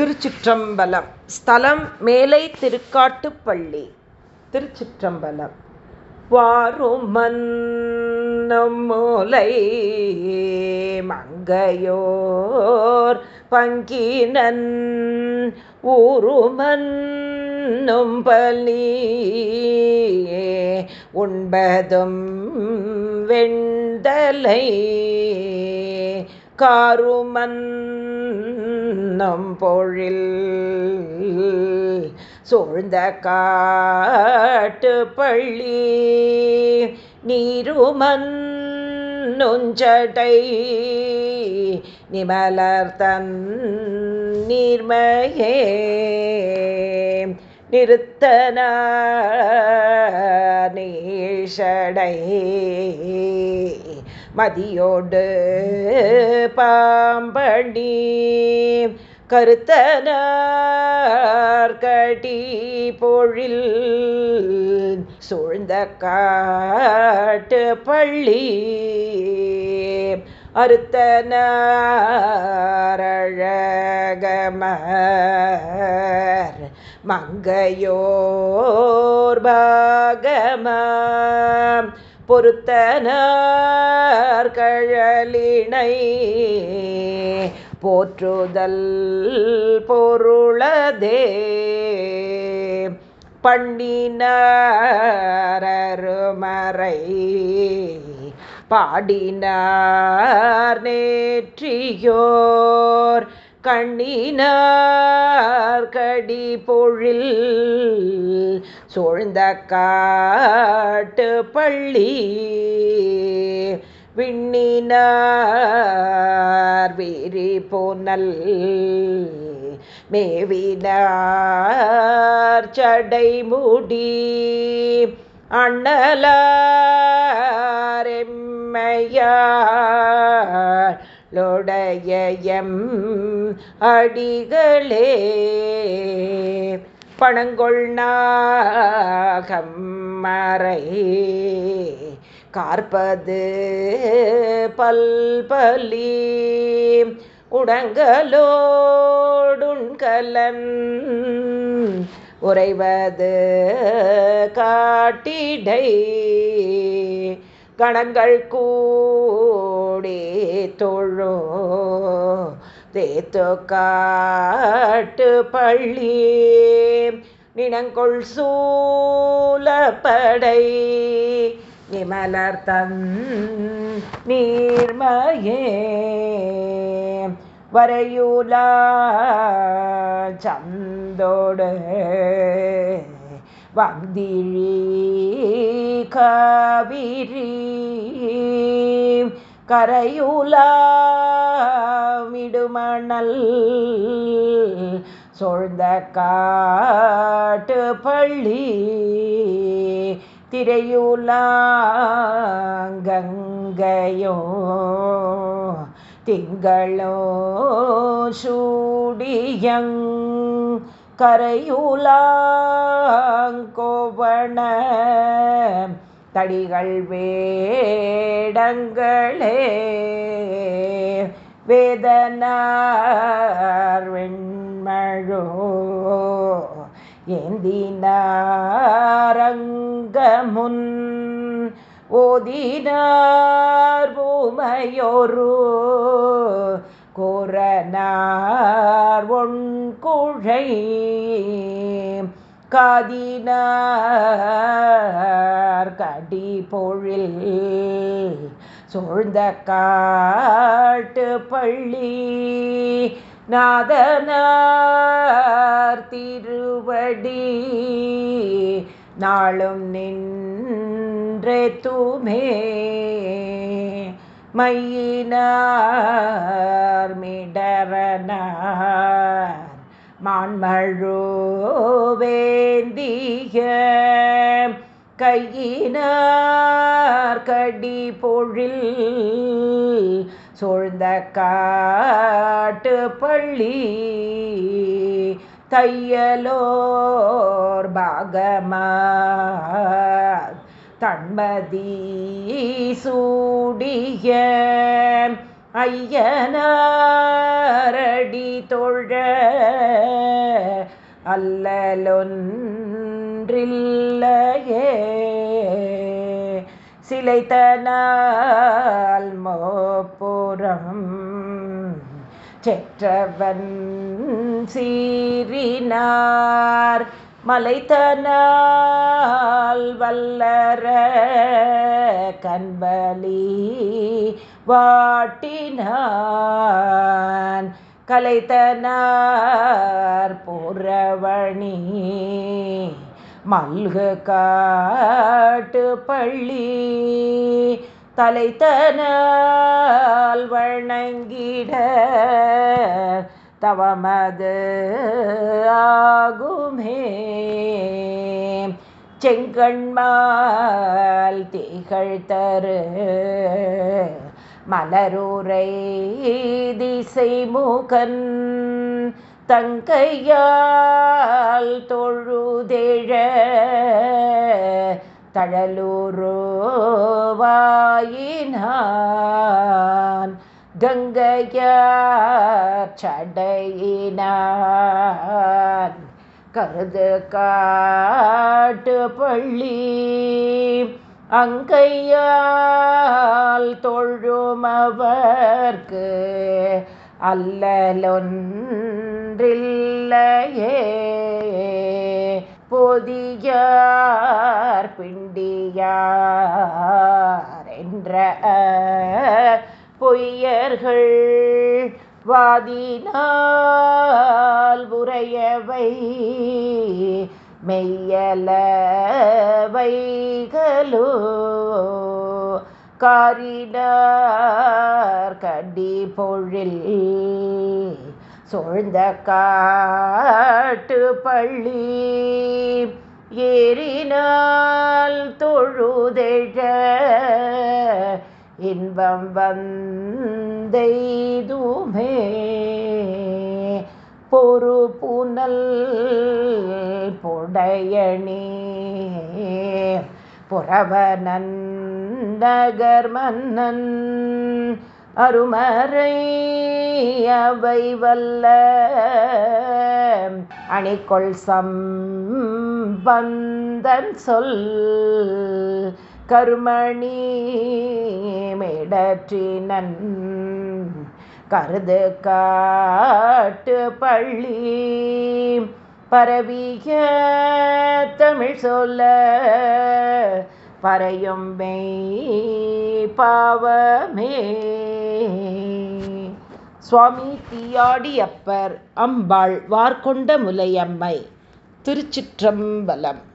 திருச்சிற்றம்பலம். ஸ்தலம் மேலை திருக்காட்டுப்பள்ளி திருச்சிற்றம்பலம். வாருமன் மூலை மங்கையோர் பங்கினன். ஊருமன்னும் பலி உண்பதும் வெண்டலை காருமன்னம் பொழில். சூழ்ந்த காட்டு பள்ளி நீருமன் நொஞ்சடை நிமலர்தன் நீர்மையே நிறுத்தன நீஷடை மதியோடு பாம்பணி கருத்தனார்கடி பொழில் சூழ்ந்த காட்டு பள்ளி அறுத்தனாரழகமர் மங்கையோர் பாகமம் பொருத்தனார் கழலினை போற்றுதல் பொருளதே. பண்ணினருமறை பாடினார் நேற்றியோர் கண்ணினார் கடி பொழில் சூழ்ந்த காட்டு பள்ளி விண்ணினார் வீரி போனல் மேவினார் சடை மூடி அண்ணலாரெம்மையார் லொடையம் அடிகளே. பணங்கொள் நாகம் மறை கார்பது பல்பலி. உடங்கலோடுண்கலன் உறைவது காட்டிடை. கணங்கள் கூடே தொழோ. தேத்து காட்டு பள்ளி. நினங்கொள் சூலப்படை. நிமலர் தன் நீர்மையே. வரையூலா சந்தோடு. வந்திழி காவிரி கரையுலாமிடுமணல் சொழ்ந்த காட்டு பள்ளி. திரையுலாங்கையோ திங்களோ சூடியங் கரையுலாங்கோவண தடிகள் வேடங்களே வேதனார் வெண்மழோ. ஏந்தினாரங்கமுன் ஓதினார் பூமையொரு. கோரனார் ஒன்குழை காதினார் கடி பொழில் சூழ்ந்த காட்டு பள்ளி நாதனார் திருவடி நாளும் நின்றே தூமே மையினார் மிடரனார் மான்மழுவேந்திய கையினார் கடி பொழில் சூழ்ந்த காட்டு பள்ளி. தையலோர் பாகமா தன்மதி சூடிய ஐயனாரடி தொழ அல்லலொன்றில்லையே. சிலைத்தனால் மோப்புறம் செற்றவன் சீரினார் மலைத்தனால் வல்லற கண்பலி வாட்டினான் கலைத்தனார் போறவணி மல்கு காட்டு பள்ளி தலைத்தனால் வணங்கிட தவமது ஆகுமே. செங்கண்மால் திகழ் தரு மலரூரை திசை மூகன் தங்கையால் தொழுதேழ தழலூரோ வாயினான். கங்கையார் சடையினான் கருது காட்டு பள்ளி அங்கையால் தொழுமவர்க்கு அல்லலொன்றில்லையே. பொதியார் பிண்டியார் என்ற பொய்யர்கள் வாதினால் உரையவை மெய்யலவைகளோ? காரிடார் கடி பொழில் சூழ்ந்த காட்டு பள்ளி ஏறினால் தொழுதெழ இன்பம் வந்தெய்துமே. பொறு புனல் பொடையணி. புறவனன் நகர் மன்னன் அருமறை அவை வல்ல. அணிக்கொள் சம்பந்தன் சொல் கருமணி மேடற்றினன். கருது காட்டு பள்ளி பரவிய தமிழ் சொல்ல. பறையும் மெய் பாவமே. சுவாமி தீயாடியப்பர் அம்பாள் வார்கொண்ட முலையம்மை. திருச்சிற்றம்பலம்.